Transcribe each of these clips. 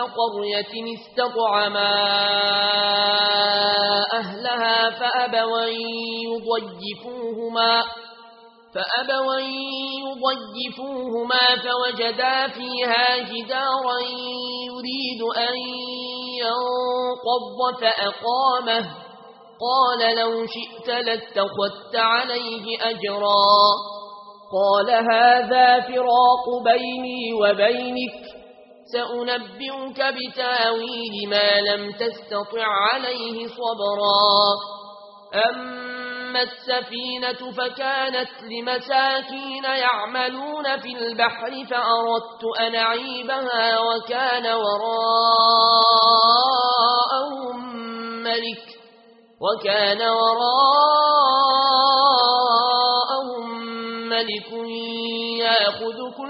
قرية استطعما أهلها فأبوا يضيفوهما فأبوا يضيفوهما فوجدا فيها جدارا يريد أن ينقض فأقامه. قال لو شئت لاتخذت عليه أجرا. قال هذا فراق بيني وبينك. سأنبئك بتاويل ما لم تستطع عليه صبرا. أما السفينة فكانت لمساكين يعملون في البحر فأردت أن عيبها وكان وراءهم ملك وكان وراءهم ملك يأخذ كل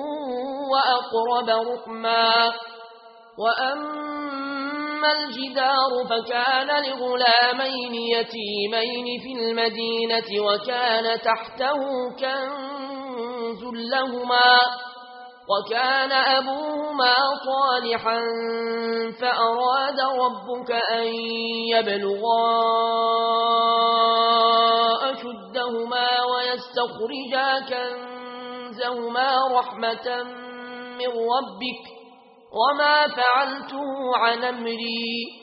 وأقرب رحما وأما الجدار فكان لغلامين يتيمين في المدينة وكان تحته كنز لهما وكان أبوهما طالحا فأراد ربك أن يبلغا أشدهما ويستخرجا كنزهما رحمة منه من ربك وما فعلته عن أمري.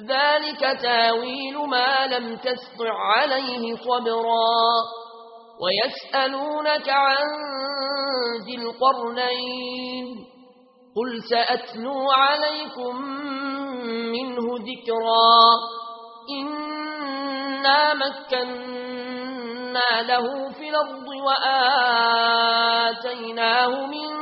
ذلك تاويل ما لم تسطع عليه صبرا. ويسألونك عن ذي القرنين. قل سأتنو عليكم منه ذكرا. إنا مكنا له في الأرض وآتيناه من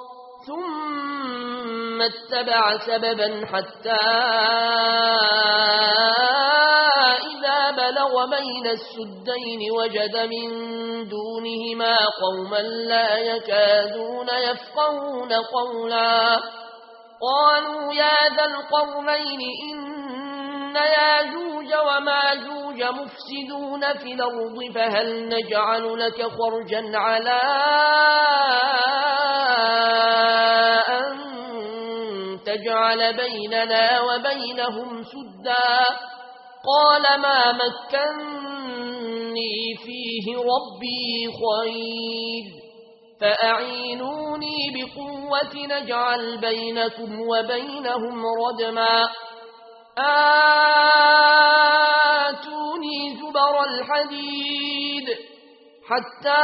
ثم اتبع سببا حتى إذا بلغ بين السدين وجد من دونهما قوما لا يكادون يفقهون قولا. قالوا يا ذا القرمين إن وما جوج مفسدون في الأرض فهل نجعل لك خرجا على تجعل بيننا وبينهم سدا. قال ما مكني فيه ربي خير. فأعينوني بقوة نجعل بينكم وبينهم ردما. آتوني زبر الحديد حتى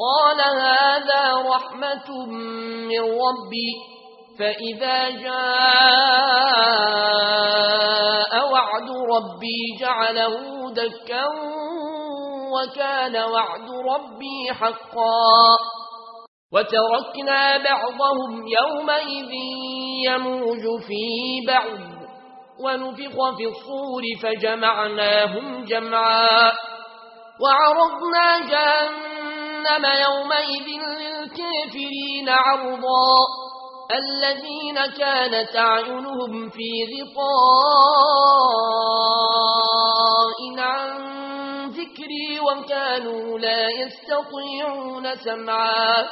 قال هذا رحمة من ربي فإذا جاء وعد ربي جعله دكا وكان وعد ربي حقا. وتركنا بعضهم يومئذ يموج في بعض ونفق في الصور فجمعناهم جمعا. وعرضنا جمعا جهنم يومئذ للكافرين عرضا. الذين كانت عينهم في غطاء عن ذكري وكانوا لا يستطيعون سمعا.